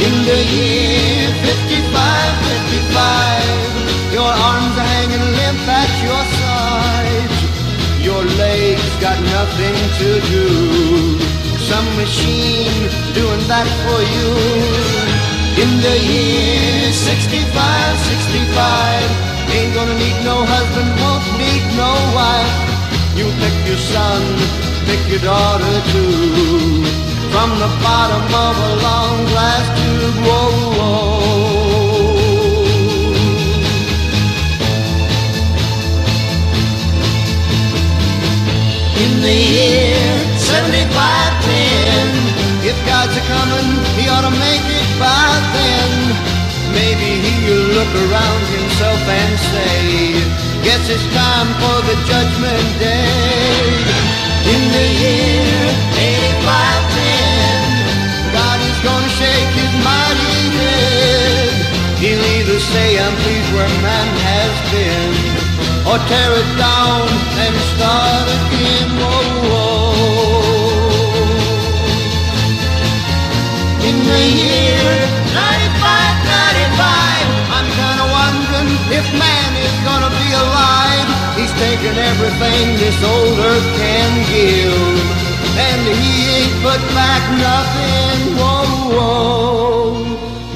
In the year 55, 55, your arms are hanging limp at your sides. Your legs got nothing to do. Some machine doing that for you. In the year 65, 65, ain't gonna need no husband, won't need no wife. You pick your son, pick your daughter too. From the bottom of a In the year 7510, if God's a coming, he ought to make it by then. Maybe he'll look around himself and say, Guess it's time for the judgment day. In the year 8510, God is gonna shake his mighty head. He'll either say, I'm pleased where man has been, or tear it down and start again. Whoa, whoa. In the year 95, 95, I'm kinda wondering if man is gonna be alive. He's taken everything this old earth can give, and he ain't put back nothing.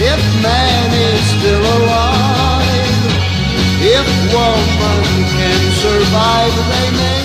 if man is still alive, if woman can survive, they may